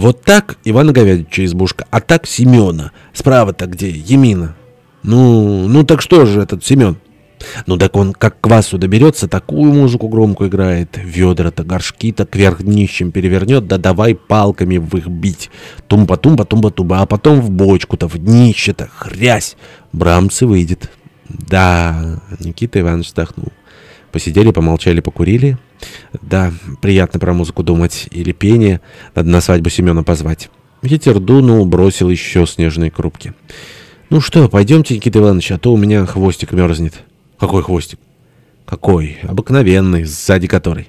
Вот так Ивана Говядича избушка, а так Семена. Справа-то где? Емина. Ну, ну так что же этот Семен? Ну так он как к квасу доберется, такую музыку громкую играет. Ведра-то, горшки-то кверх днищем перевернет, да давай палками в их бить. Тумба-тумба, тумба-туба, а потом в бочку-то, в днище-то, хрясь. Брамцы выйдет. Да, Никита Иванович вздохнул. Посидели, помолчали, покурили. Да, приятно про музыку думать. Или пение. Надо на свадьбу Семена позвать. Ветер дунул, бросил еще снежные крупки. «Ну что, пойдемте, Никита Иванович, а то у меня хвостик мерзнет». «Какой хвостик?» «Какой? Обыкновенный, сзади который».